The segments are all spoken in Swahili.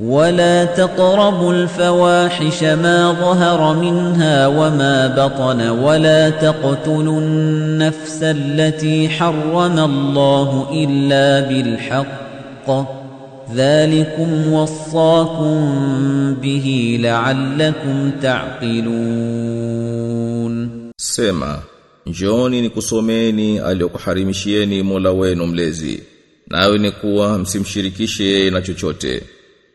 ولا تقربوا الفواحش ما ظهر منها وما بطن ولا تقتلوا النفس التي حرم الله الا بالحق ذلكم وصاكم به لعلكم تعقلون سما جوني نكسوميني اليك حرمشيني مولا وينو ملزي ناوي نكوا msimshirikishe na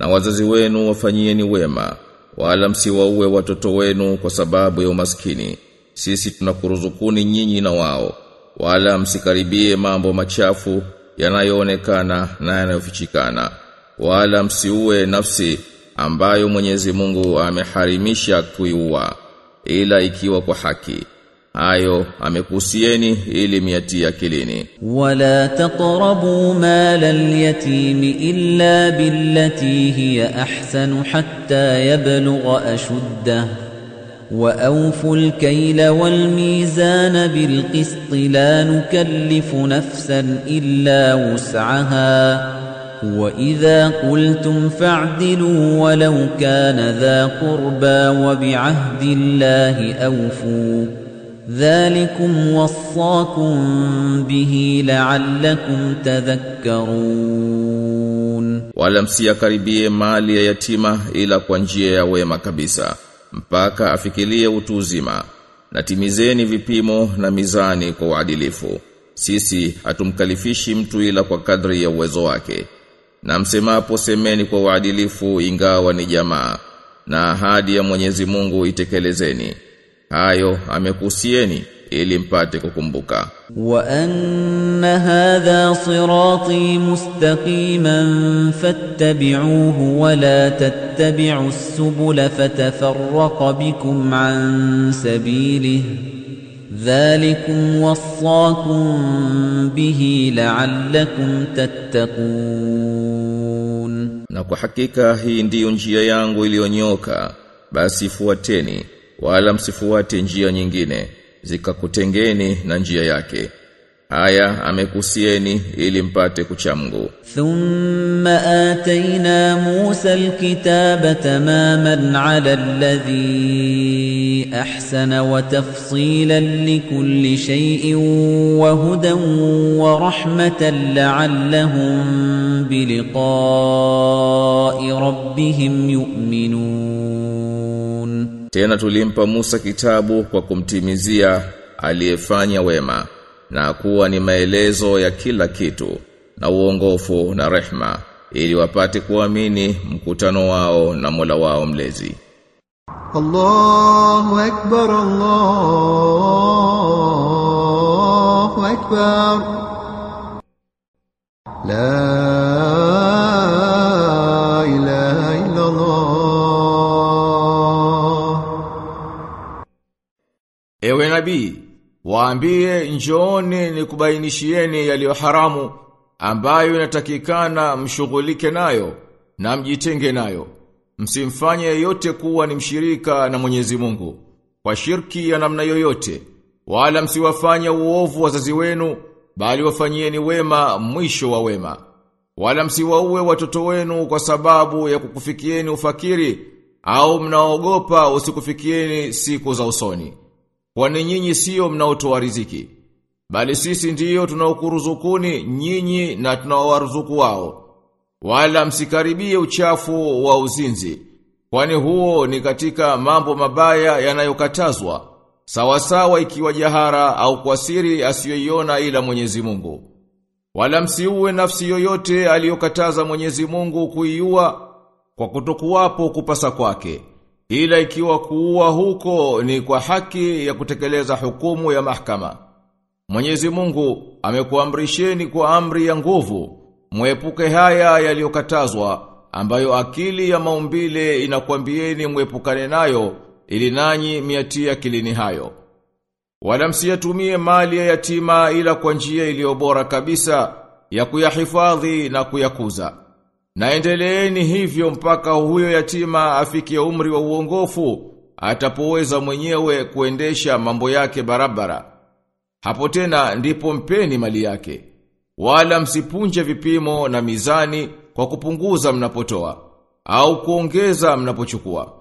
Na wazazi wenu wafanyieni wema, wala msiwaue watoto wenu kwa sababu ya umaskini. Sisi tunakuruzukuni nyinyi na wao, wala msikaribie mambo machafu yanayoonekana na yanayofichikana. Wala msiue nafsi ambayo Mwenyezi Mungu ameharimisha kuiua ila ikiwa kwa haki. Hayo amekusieni ili miatie akilini. ولا تقربوا مال اليتيم إلا بالتي هي أحسن حتى يبلغ أشده وأوفوا الكيل والميزان بالقسط لا نكلف نفسا إلا وسعها وإذا قلتم فاعدلوا ولو كان ذا قربى وبعهد الله أوفوا ذلكم وصاكم به لعلكم تذكرون Wala msiyakaribie mali ya yatima ila kwa njia ya wema kabisa mpaka afikilie utu uzima na timizeni vipimo na mizani kwa uadilifu sisi hatumkalifishi mtu ila kwa kadri ya uwezo wake na msemapo semeni kwa uadilifu ingawa ni jamaa na ahadi ya Mwenyezi Mungu itekelezeni hayo amekusieni ili mpate kukumbuka. Wa anna hadha sirati mustaqiman fattabi'uhu wa la tattabi'u as-subula fatafarraqa bikum an sabilihi dhalikum wassakum bihi la'allakum tattaqun. Na kwa hakika hii ndiyo njia yangu iliyonyoka basi fuateni. wala msifuate njia nyingine zikakutengeni na njia yake haya amekusieni ili mpate kuchamgu ثم آتينا موسى الكتاب تماما على الذي أحسن وتفصيلا لكل شيء وهدى ورحمة لعلهم بلقاء ربهم يؤمنون Tena tulimpa Musa kitabu kwa kumtimizia aliyefanya wema na kuwa ni maelezo ya kila kitu na uongofu na rehma ili wapate kuamini mkutano wao na Mola wao mlezi. Allahu akbar Allahu akbar La waambie njooni nikubainishieni yaliyo haramu ambayo inatakikana mshughulike nayo na mjitenge nayo. Msimfanye yeyote kuwa ni mshirika na Mwenyezi Mungu kwa shirki ya namna yoyote, wala msiwafanye uovu wazazi wenu, bali wafanyieni wema mwisho wa wema. Wala msiwaue watoto wenu kwa sababu ya kukufikieni ufakiri au mnaogopa usikufikieni siku za usoni. Kwani nyinyi sio mnaotoa riziki, bali sisi ndiyo tunaokuruzukuni nyinyi na tunaowaruzuku wao. Wala msikaribie uchafu wa uzinzi, kwani huo ni katika mambo mabaya yanayokatazwa, sawasawa ikiwa jahara au kwa siri asiyoiona ila Mwenyezi Mungu. Wala msiuwe nafsi yoyote aliyokataza Mwenyezi Mungu kuiua kwa kutokuwapo kupasa kwake. Ila ikiwa kuua huko ni kwa haki ya kutekeleza hukumu ya mahkama. Mwenyezi Mungu amekuamrisheni kwa amri ya nguvu, mwepuke haya yaliyokatazwa ambayo akili ya maumbile inakwambieni mwepukane nayo ili nanyi miatia kilini hayo. Wala msiyatumie mali ya yatima ila kwa njia iliyo bora kabisa ya kuyahifadhi na kuyakuza. Na endeleeni hivyo mpaka huyo yatima afikie umri wa uongofu atapoweza mwenyewe kuendesha mambo yake barabara. Hapo tena ndipo mpeni mali yake. Wala msipunje vipimo na mizani kwa kupunguza mnapotoa au kuongeza mnapochukua.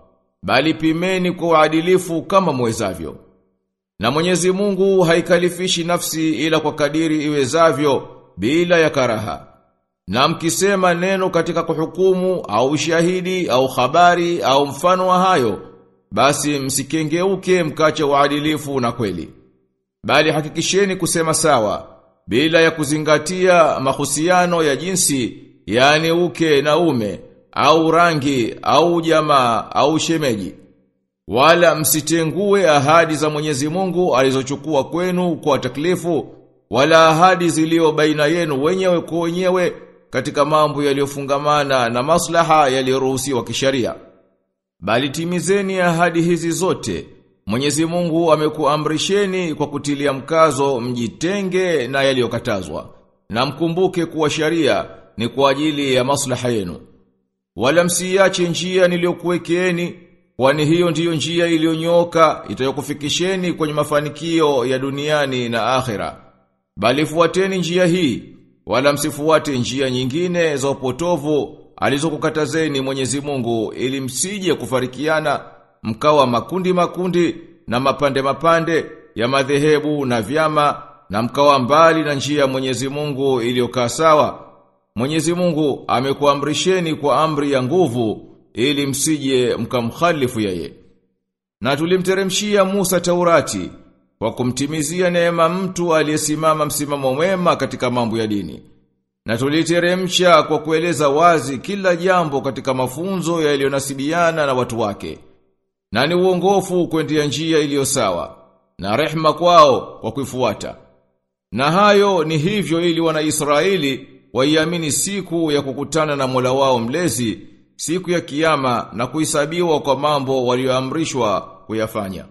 Bali pimeni kwa uadilifu kama mwezavyo. Na Mwenyezi Mungu haikalifishi nafsi ila kwa kadiri iwezavyo bila ya karaha. Na mkisema neno katika kuhukumu au ushahidi au habari au mfano wa hayo, basi msikengeuke mkache uadilifu na kweli. Bali hakikisheni kusema sawa bila ya kuzingatia mahusiano ya jinsi, yani uke na ume, au rangi, au jamaa, au shemeji. Wala msitengue ahadi za Mwenyezi Mungu alizochukua kwenu kwa taklifu, wala ahadi zilio baina yenu wenyewe kwa wenyewe katika mambo yaliyofungamana na maslaha yaliyoruhusiwa kisharia. Bali timizeni ahadi hizi zote. Mwenyezi Mungu amekuamrisheni kwa kutilia mkazo mjitenge na yaliyokatazwa. Na mkumbuke kuwa sharia ni kwa ajili ya maslaha yenu. Wala msiache njia niliyokuwekeeni kwani hiyo ndiyo njia iliyonyoka itayokufikisheni kwenye mafanikio ya duniani na akhera. Bali fuateni njia hii wala msifuate njia nyingine za upotovu alizokukatazeni Mwenyezi Mungu ili msije kufarikiana mkawa makundi makundi na mapande mapande ya madhehebu na vyama na mkawa mbali na njia ya Mwenyezi Mungu iliyokaa sawa. Mwenyezi Mungu amekuamrisheni kwa amri ya nguvu ili msije mkamkhalifu yeye. Na tulimteremshia Musa Taurati kwa kumtimizia neema mtu aliyesimama msimamo mwema katika mambo ya dini. Na tuliteremsha kwa kueleza wazi kila jambo katika mafunzo yaliyonasibiana na watu wake. Na ni uongofu kwendea njia iliyo sawa na rehma kwao kwa kuifuata. Na hayo ni hivyo ili wana Israeli waiamini siku ya kukutana na Mola wao mlezi siku ya kiyama na kuhesabiwa kwa mambo walioamrishwa kuyafanya.